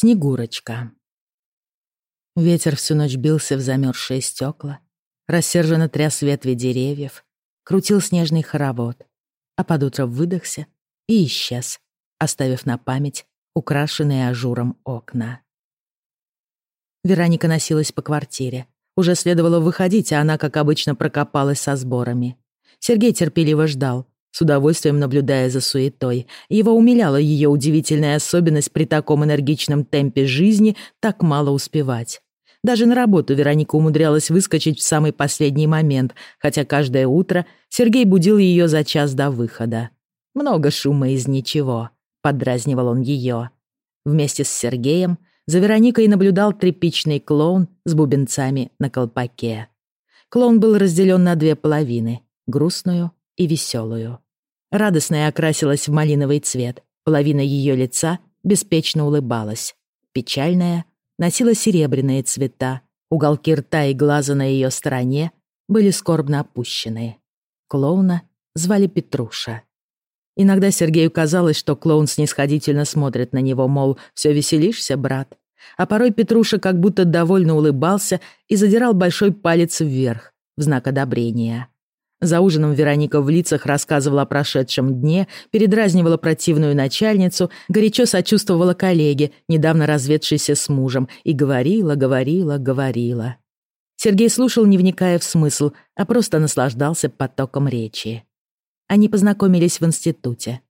Снегурочка. Ветер всю ночь бился в замерзшие стекла, рассерженно тряс ветви деревьев, крутил снежный хоровод, а под утро выдохся и исчез, оставив на память украшенные ажуром окна. Вероника носилась по квартире. Уже следовало выходить, а она, как обычно, прокопалась со сборами. Сергей терпеливо ждал, с удовольствием наблюдая за суетой. Его умиляла ее удивительная особенность при таком энергичном темпе жизни так мало успевать. Даже на работу Вероника умудрялась выскочить в самый последний момент, хотя каждое утро Сергей будил ее за час до выхода. «Много шума из ничего», — поддразнивал он ее. Вместе с Сергеем за Вероникой наблюдал тряпичный клоун с бубенцами на колпаке. Клоун был разделен на две половины — грустную и веселую. Радостная окрасилась в малиновый цвет, половина ее лица беспечно улыбалась. Печальная носила серебряные цвета, уголки рта и глаза на ее стороне были скорбно опущены. Клоуна звали Петруша. Иногда Сергею казалось, что клоун снисходительно смотрит на него, мол, все веселишься, брат. А порой Петруша как будто довольно улыбался и задирал большой палец вверх в знак одобрения. За ужином Вероника в лицах рассказывала о прошедшем дне, передразнивала противную начальницу, горячо сочувствовала коллеге, недавно разведшейся с мужем, и говорила, говорила, говорила. Сергей слушал, не вникая в смысл, а просто наслаждался потоком речи. Они познакомились в институте.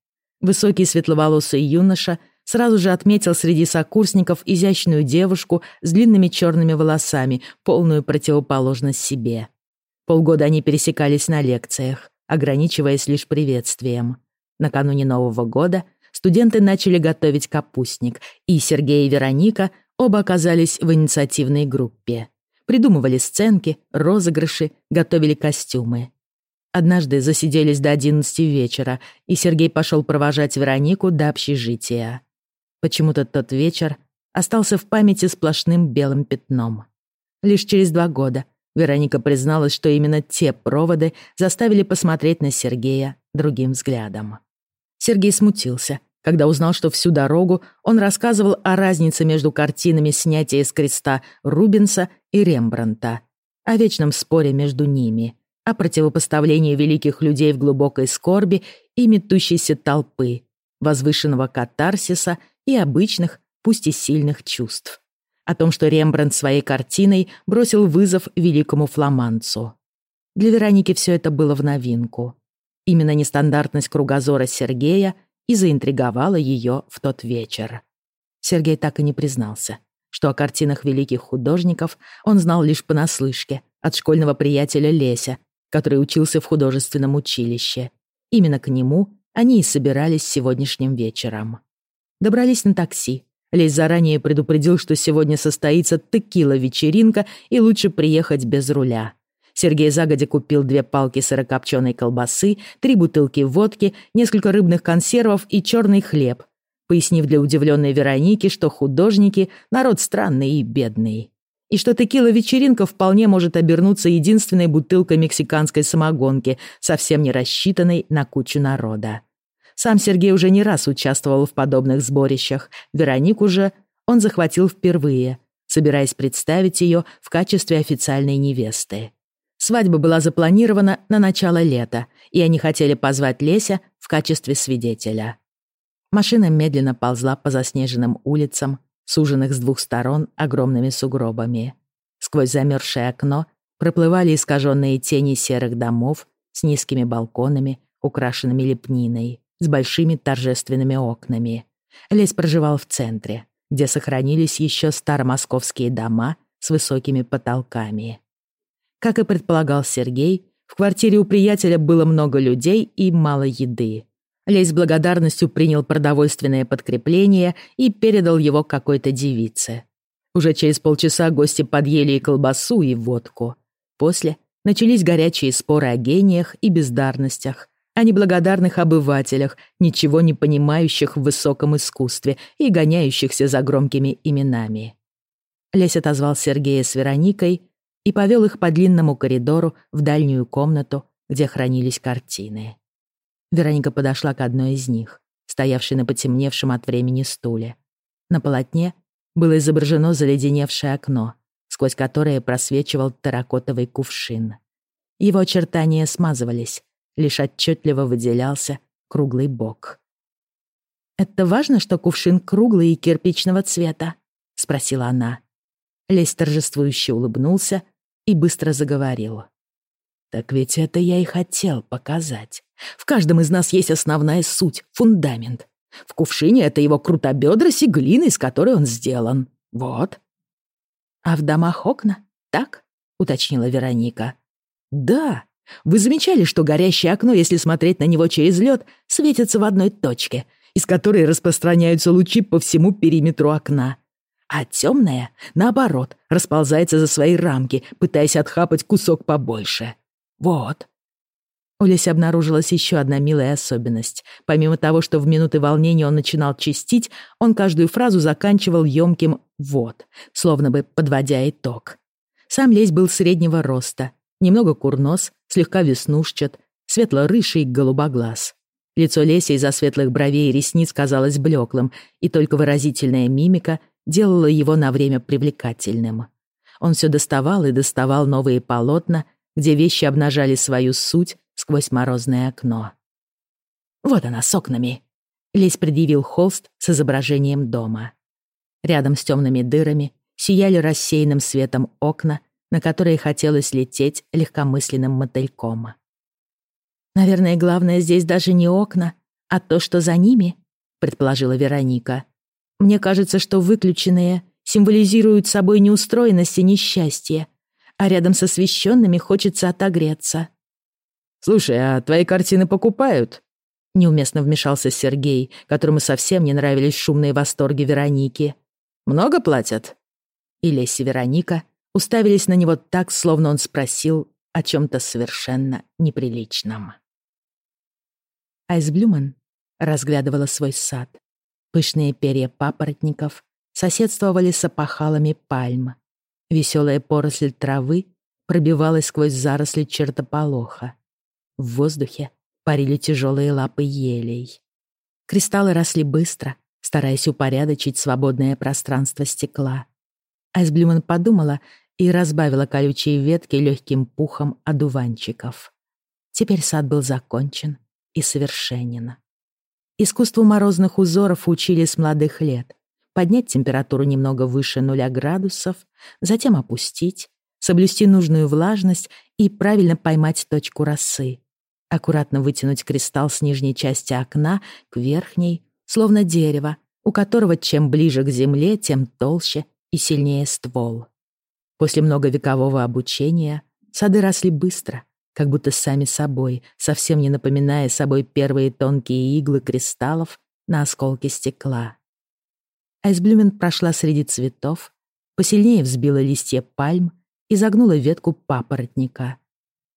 Высокий светловолосый юноша сразу же отметил среди сокурсников изящную девушку с длинными черными волосами, полную противоположность себе. Полгода они пересекались на лекциях, ограничиваясь лишь приветствием. Накануне Нового года студенты начали готовить капустник, и Сергей и Вероника оба оказались в инициативной группе. Придумывали сценки, розыгрыши, готовили костюмы. Однажды засиделись до одиннадцати вечера, и Сергей пошел провожать Веронику до общежития. Почему-то тот вечер остался в памяти сплошным белым пятном. Лишь через два года Вероника призналась, что именно те проводы заставили посмотреть на Сергея другим взглядом. Сергей смутился, когда узнал, что всю дорогу он рассказывал о разнице между картинами снятия с креста Рубенса и Рембранта, о вечном споре между ними, о противопоставлении великих людей в глубокой скорби и метущейся толпы, возвышенного катарсиса и обычных, пусть и сильных чувств о том, что Рембрандт своей картиной бросил вызов великому фламандцу. Для Вероники все это было в новинку. Именно нестандартность кругозора Сергея и заинтриговала ее в тот вечер. Сергей так и не признался, что о картинах великих художников он знал лишь понаслышке от школьного приятеля Леся, который учился в художественном училище. Именно к нему они и собирались сегодняшним вечером. Добрались на такси, Лесь заранее предупредил, что сегодня состоится текила-вечеринка и лучше приехать без руля. Сергей загодя купил две палки сырокопченой колбасы, три бутылки водки, несколько рыбных консервов и черный хлеб, пояснив для удивленной Вероники, что художники — народ странный и бедный. И что текила-вечеринка вполне может обернуться единственной бутылкой мексиканской самогонки, совсем не рассчитанной на кучу народа. Сам Сергей уже не раз участвовал в подобных сборищах. Веронику же он захватил впервые, собираясь представить ее в качестве официальной невесты. Свадьба была запланирована на начало лета, и они хотели позвать Леся в качестве свидетеля. Машина медленно ползла по заснеженным улицам, суженных с двух сторон огромными сугробами. Сквозь замерзшее окно проплывали искаженные тени серых домов с низкими балконами, украшенными лепниной с большими торжественными окнами. Лесь проживал в центре, где сохранились еще старомосковские дома с высокими потолками. Как и предполагал Сергей, в квартире у приятеля было много людей и мало еды. Лесь с благодарностью принял продовольственное подкрепление и передал его какой-то девице. Уже через полчаса гости подъели и колбасу, и водку. После начались горячие споры о гениях и бездарностях, о неблагодарных обывателях, ничего не понимающих в высоком искусстве и гоняющихся за громкими именами. Лесь отозвал Сергея с Вероникой и повел их по длинному коридору в дальнюю комнату, где хранились картины. Вероника подошла к одной из них, стоявшей на потемневшем от времени стуле. На полотне было изображено заледеневшее окно, сквозь которое просвечивал терракотовый кувшин. Его очертания смазывались, лишь отчетливо выделялся круглый бок. «Это важно, что кувшин круглый и кирпичного цвета?» — спросила она. Лесь торжествующе улыбнулся и быстро заговорил. «Так ведь это я и хотел показать. В каждом из нас есть основная суть, фундамент. В кувшине это его крутобёдрость и глина, из которой он сделан. Вот». «А в домах окна, так?» — уточнила Вероника. «Да. Вы замечали, что горящее окно, если смотреть на него через лед, светится в одной точке, из которой распространяются лучи по всему периметру окна? А темное, наоборот, расползается за свои рамки, пытаясь отхапать кусок побольше. Вот. У Леси обнаружилась еще одна милая особенность. Помимо того, что в минуты волнения он начинал чистить, он каждую фразу заканчивал емким «вот», словно бы подводя итог. Сам Лесь был среднего роста, немного курнос, слегка веснушчат, светло-рыжий голубоглаз. Лицо Леси из-за светлых бровей и ресниц казалось блеклым, и только выразительная мимика делала его на время привлекательным. Он все доставал и доставал новые полотна, где вещи обнажали свою суть сквозь морозное окно. «Вот она, с окнами!» Лесь предъявил холст с изображением дома. Рядом с темными дырами сияли рассеянным светом окна, на которые хотелось лететь легкомысленным мотыльком. «Наверное, главное здесь даже не окна, а то, что за ними», — предположила Вероника. Мне кажется, что выключенные символизируют собой неустроенность и несчастье, а рядом с освещенными хочется отогреться. «Слушай, а твои картины покупают?» Неуместно вмешался Сергей, которому совсем не нравились шумные восторги Вероники. «Много платят?» И Леся Вероника уставились на него так, словно он спросил о чем-то совершенно неприличном. Айсблюмен разглядывала свой сад. Пышные перья папоротников соседствовали с опахалами пальм. Веселая поросль травы пробивалась сквозь заросли чертополоха. В воздухе парили тяжелые лапы елей. Кристаллы росли быстро, стараясь упорядочить свободное пространство стекла. Айсблюман подумала и разбавила колючие ветки легким пухом одуванчиков. Теперь сад был закончен и совершенен. Искусству морозных узоров учили с молодых лет. Поднять температуру немного выше нуля градусов, затем опустить, соблюсти нужную влажность и правильно поймать точку росы. Аккуратно вытянуть кристалл с нижней части окна к верхней, словно дерево, у которого чем ближе к земле, тем толще и сильнее ствол. После многовекового обучения сады росли быстро, как будто сами собой, совсем не напоминая собой первые тонкие иглы кристаллов на осколке стекла. Айсблюмен прошла среди цветов, посильнее взбила листья пальм и загнула ветку папоротника.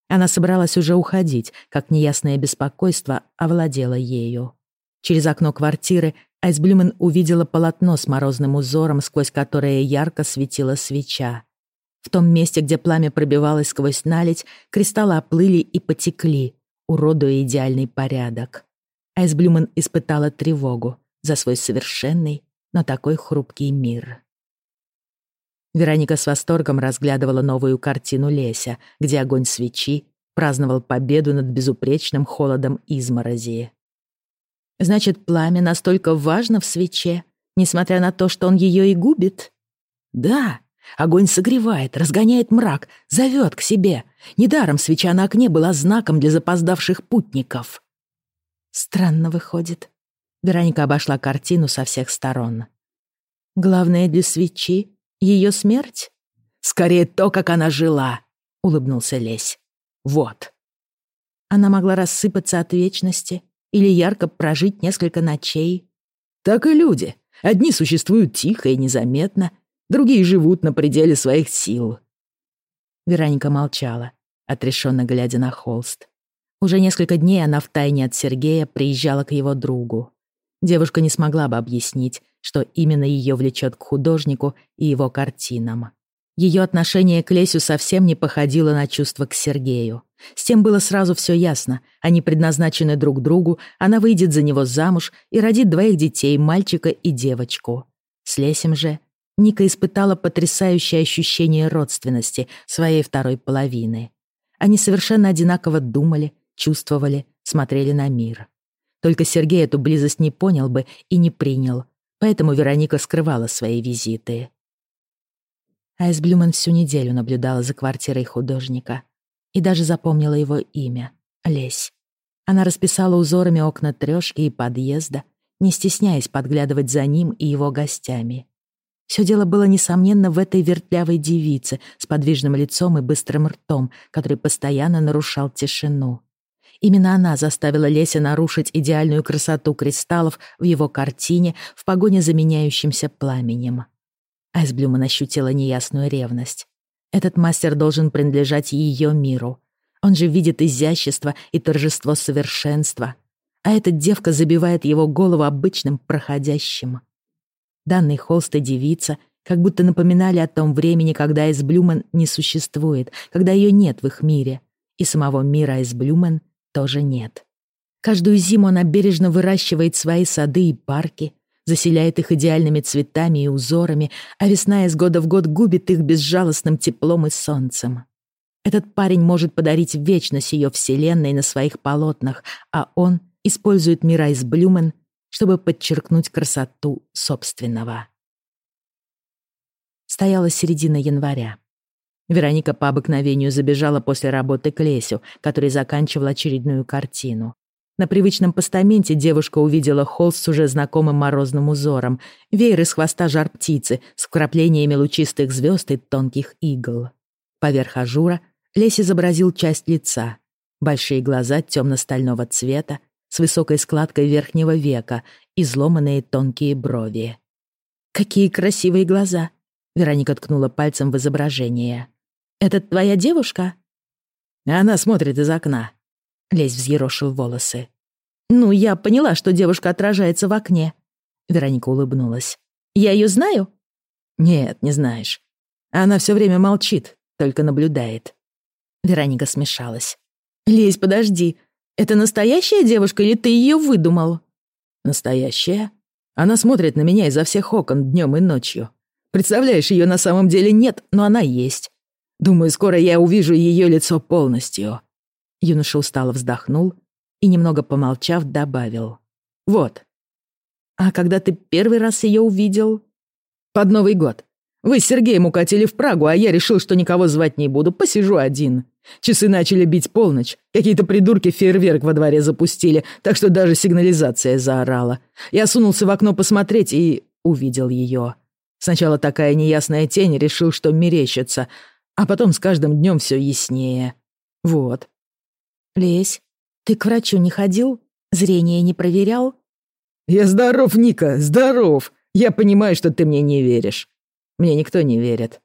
Она собралась уже уходить, как неясное беспокойство овладело ею. Через окно квартиры Айсблюмен увидела полотно с морозным узором, сквозь которое ярко светила свеча. В том месте, где пламя пробивалось сквозь наледь, кристаллы оплыли и потекли, уродуя идеальный порядок. Айсблюмен испытала тревогу за свой совершенный, но такой хрупкий мир. Вероника с восторгом разглядывала новую картину Леся, где огонь свечи праздновал победу над безупречным холодом изморози. «Значит, пламя настолько важно в свече, несмотря на то, что он ее и губит?» «Да», Огонь согревает, разгоняет мрак, зовет к себе. Недаром свеча на окне была знаком для запоздавших путников. Странно выходит. Вероника обошла картину со всех сторон. Главное для свечи — ее смерть? Скорее то, как она жила, — улыбнулся Лесь. Вот. Она могла рассыпаться от вечности или ярко прожить несколько ночей. Так и люди. Одни существуют тихо и незаметно, Другие живут на пределе своих сил». Вероника молчала, отрешенно глядя на холст. Уже несколько дней она втайне от Сергея приезжала к его другу. Девушка не смогла бы объяснить, что именно ее влечет к художнику и его картинам. Ее отношение к Лесю совсем не походило на чувство к Сергею. С тем было сразу все ясно. Они предназначены друг другу, она выйдет за него замуж и родит двоих детей, мальчика и девочку. С Лесем же Ника испытала потрясающее ощущение родственности своей второй половины. Они совершенно одинаково думали, чувствовали, смотрели на мир. Только Сергей эту близость не понял бы и не принял, поэтому Вероника скрывала свои визиты. Айс Блюмен всю неделю наблюдала за квартирой художника и даже запомнила его имя — Лесь. Она расписала узорами окна трёшки и подъезда, не стесняясь подглядывать за ним и его гостями. Все дело было, несомненно, в этой вертлявой девице с подвижным лицом и быстрым ртом, который постоянно нарушал тишину. Именно она заставила Леся нарушить идеальную красоту кристаллов в его картине в погоне за меняющимся пламенем. Айсблюман ощутила неясную ревность. Этот мастер должен принадлежать ее миру. Он же видит изящество и торжество совершенства. А эта девка забивает его голову обычным проходящим. Данный холст и девица как будто напоминали о том времени, когда Айсблюмен не существует, когда ее нет в их мире. И самого мира Айсблюмен тоже нет. Каждую зиму она бережно выращивает свои сады и парки, заселяет их идеальными цветами и узорами, а весна из года в год губит их безжалостным теплом и солнцем. Этот парень может подарить вечность ее вселенной на своих полотнах, а он использует мира из чтобы подчеркнуть красоту собственного. Стояла середина января. Вероника по обыкновению забежала после работы к Лесю, который заканчивал очередную картину. На привычном постаменте девушка увидела холст с уже знакомым морозным узором, веер из хвоста жар птицы с вкраплениями лучистых звезд и тонких игл. Поверх ажура Лесь изобразил часть лица. Большие глаза темно-стального цвета с высокой складкой верхнего века, изломанные тонкие брови. «Какие красивые глаза!» Вероника ткнула пальцем в изображение. «Это твоя девушка?» «Она смотрит из окна», Лесь взъерошил волосы. «Ну, я поняла, что девушка отражается в окне». Вероника улыбнулась. «Я ее знаю?» «Нет, не знаешь. Она все время молчит, только наблюдает». Вероника смешалась. «Лесь, подожди. Это настоящая девушка или ты ее выдумал?» «Настоящая. Она смотрит на меня изо всех окон днем и ночью. Представляешь, ее на самом деле нет, но она есть. Думаю, скоро я увижу ее лицо полностью. Юноша устало вздохнул и, немного помолчав, добавил. «Вот». «А когда ты первый раз ее увидел?» «Под Новый год. Вы с Сергеем укатили в Прагу, а я решил, что никого звать не буду, посижу один. Часы начали бить полночь. Какие-то придурки фейерверк во дворе запустили, так что даже сигнализация заорала. Я сунулся в окно посмотреть и увидел ее. Сначала такая неясная тень, решил, что мерещится, а потом с каждым днем все яснее. Вот. «Лесь, ты к врачу не ходил? Зрение не проверял?» «Я здоров, Ника, здоров! Я понимаю, что ты мне не веришь. Мне никто не верит.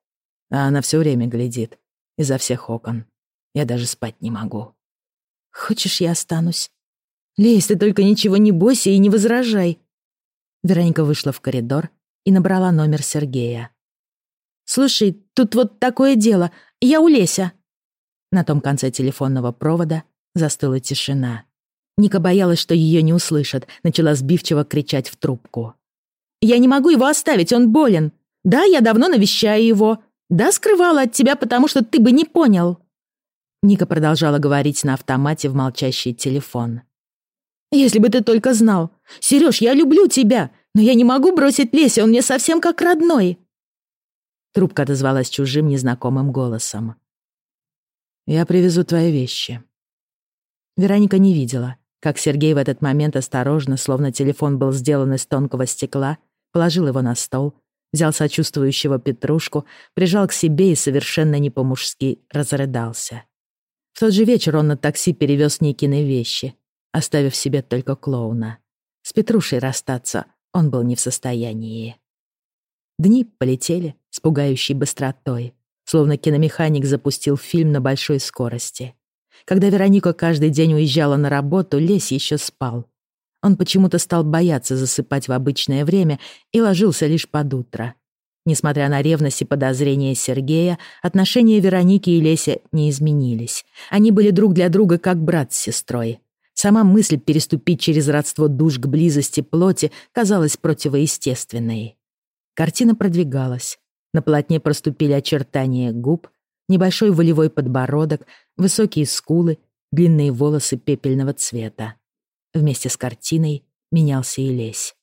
А она все время глядит. Изо всех окон. Я даже спать не могу». «Хочешь, я останусь?» «Лесь, ты только ничего не бойся и не возражай». Вероника вышла в коридор и набрала номер Сергея. «Слушай, тут вот такое дело. Я у Леся». На том конце телефонного провода Застыла тишина. Ника боялась, что ее не услышат, начала сбивчиво кричать в трубку. «Я не могу его оставить, он болен. Да, я давно навещаю его. Да, скрывала от тебя, потому что ты бы не понял». Ника продолжала говорить на автомате в молчащий телефон. «Если бы ты только знал. Серёж, я люблю тебя, но я не могу бросить Леся, он мне совсем как родной». Трубка отозвалась чужим незнакомым голосом. «Я привезу твои вещи», Вероника не видела, как Сергей в этот момент осторожно, словно телефон был сделан из тонкого стекла, положил его на стол, взял сочувствующего Петрушку, прижал к себе и совершенно не по-мужски разрыдался. Тот же вечер он на такси перевез Никины вещи, оставив себе только клоуна. С Петрушей расстаться он был не в состоянии. Дни полетели с пугающей быстротой, словно киномеханик запустил фильм на большой скорости. Когда Вероника каждый день уезжала на работу, Лесь еще спал. Он почему-то стал бояться засыпать в обычное время и ложился лишь под утро. Несмотря на ревность и подозрения Сергея, отношения Вероники и Леся не изменились. Они были друг для друга как брат с сестрой. Сама мысль переступить через родство душ к близости плоти казалась противоестественной. Картина продвигалась. На полотне проступили очертания губ, небольшой волевой подбородок, высокие скулы, длинные волосы пепельного цвета. Вместе с картиной менялся и лесь.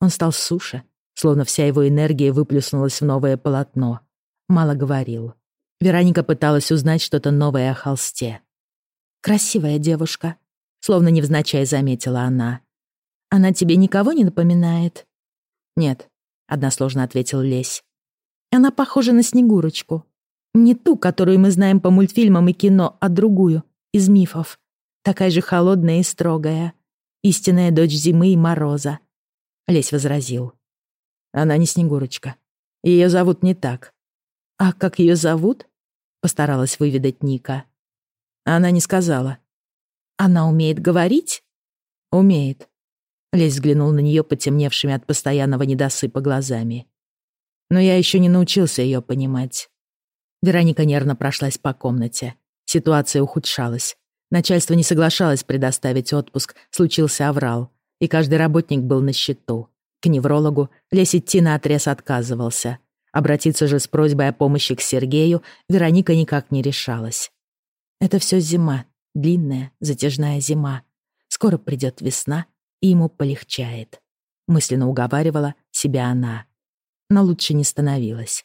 Он стал суше, словно вся его энергия выплеснулась в новое полотно. Мало говорил. Вероника пыталась узнать что-то новое о холсте. «Красивая девушка», — словно невзначай заметила она. «Она тебе никого не напоминает?» «Нет», — односложно ответил Лесь. «Она похожа на Снегурочку. Не ту, которую мы знаем по мультфильмам и кино, а другую, из мифов. Такая же холодная и строгая. Истинная дочь зимы и мороза». Лесь возразил. «Она не Снегурочка. Ее зовут не так». «А как ее зовут?» — постаралась выведать Ника. Она не сказала. «Она умеет говорить?» «Умеет». Лесь взглянул на нее потемневшими от постоянного недосыпа глазами. «Но я еще не научился ее понимать». Вероника нервно прошлась по комнате. Ситуация ухудшалась. Начальство не соглашалось предоставить отпуск, случился аврал, и каждый работник был на счету. К неврологу Лесь идти наотрез отказывался. Обратиться же с просьбой о помощи к Сергею Вероника никак не решалась. Это все зима, длинная, затяжная зима. Скоро придет весна, и ему полегчает. Мысленно уговаривала себя она. Но лучше не становилась.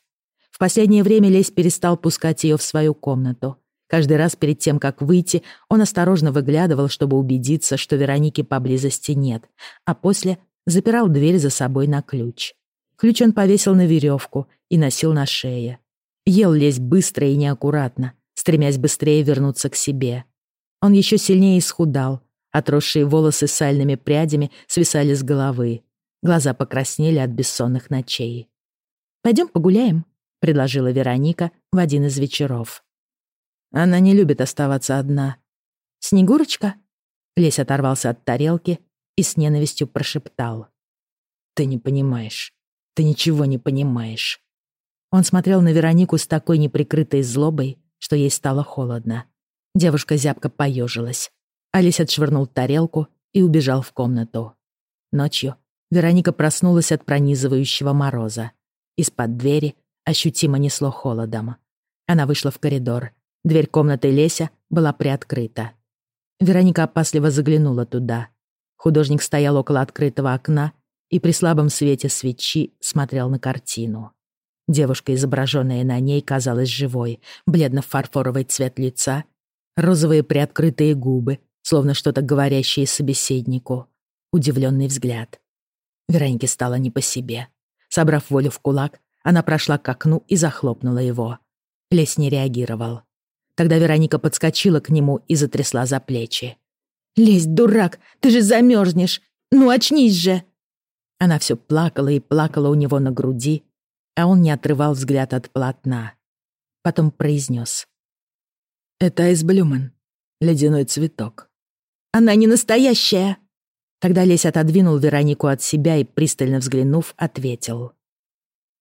В последнее время Лесь перестал пускать ее в свою комнату. Каждый раз перед тем, как выйти, он осторожно выглядывал, чтобы убедиться, что Вероники поблизости нет, а после запирал дверь за собой на ключ. Ключ он повесил на веревку и носил на шее. Ел лезь быстро и неаккуратно, стремясь быстрее вернуться к себе. Он еще сильнее исхудал, отросшие волосы сальными прядями свисали с головы. Глаза покраснели от бессонных ночей. «Пойдем погуляем», — предложила Вероника в один из вечеров. Она не любит оставаться одна. «Снегурочка?» Лесь оторвался от тарелки и с ненавистью прошептал. «Ты не понимаешь. Ты ничего не понимаешь». Он смотрел на Веронику с такой неприкрытой злобой, что ей стало холодно. Девушка зябко поежилась. Алис отшвырнул тарелку и убежал в комнату. Ночью Вероника проснулась от пронизывающего мороза. Из-под двери ощутимо несло холодом. Она вышла в коридор. Дверь комнаты Леся была приоткрыта. Вероника опасливо заглянула туда. Художник стоял около открытого окна и при слабом свете свечи смотрел на картину. Девушка, изображенная на ней, казалась живой, бледно-фарфоровый цвет лица, розовые приоткрытые губы, словно что-то говорящее собеседнику, удивленный взгляд. Веронике стало не по себе. Собрав волю в кулак, она прошла к окну и захлопнула его. Лесь не реагировал. Тогда Вероника подскочила к нему и затрясла за плечи. «Лесь, дурак, ты же замерзнешь! Ну, очнись же!» Она все плакала и плакала у него на груди, а он не отрывал взгляд от полотна. Потом произнес. «Это Айсблюмен, ледяной цветок». «Она не настоящая!» Тогда Лесь отодвинул Веронику от себя и, пристально взглянув, ответил.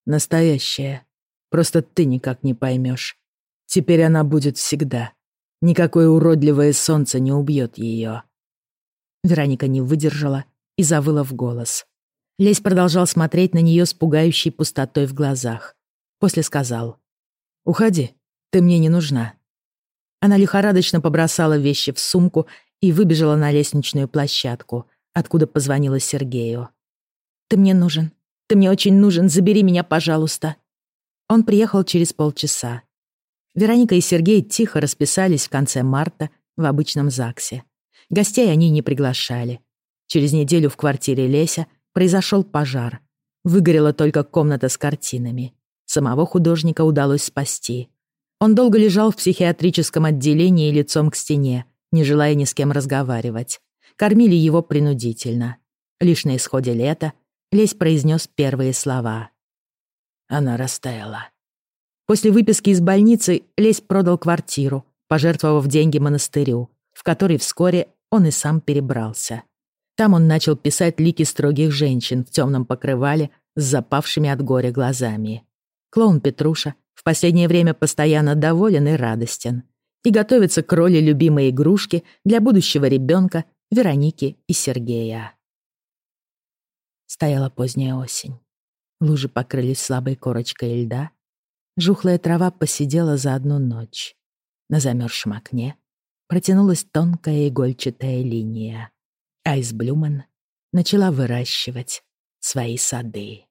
«Настоящая. Просто ты никак не поймешь. Теперь она будет всегда. Никакое уродливое солнце не убьет ее». Вероника не выдержала и завыла в голос. Лесь продолжал смотреть на нее с пугающей пустотой в глазах. После сказал. «Уходи, ты мне не нужна». Она лихорадочно побросала вещи в сумку и выбежала на лестничную площадку, откуда позвонила Сергею. «Ты мне нужен. Ты мне очень нужен. Забери меня, пожалуйста». Он приехал через полчаса. Вероника и Сергей тихо расписались в конце марта в обычном ЗАГСе. Гостей они не приглашали. Через неделю в квартире Леся произошел пожар. Выгорела только комната с картинами. Самого художника удалось спасти. Он долго лежал в психиатрическом отделении лицом к стене, не желая ни с кем разговаривать. Кормили его принудительно. Лишь на исходе лета Лесь произнес первые слова. Она растаяла. После выписки из больницы Лесь продал квартиру, пожертвовав деньги монастырю, в который вскоре он и сам перебрался. Там он начал писать лики строгих женщин в темном покрывале с запавшими от горя глазами. Клоун Петруша в последнее время постоянно доволен и радостен и готовится к роли любимой игрушки для будущего ребенка Вероники и Сергея. Стояла поздняя осень. Лужи покрылись слабой корочкой льда. Жухлая трава посидела за одну ночь. На замерзшем окне протянулась тонкая игольчатая линия. Айсблюмен начала выращивать свои сады.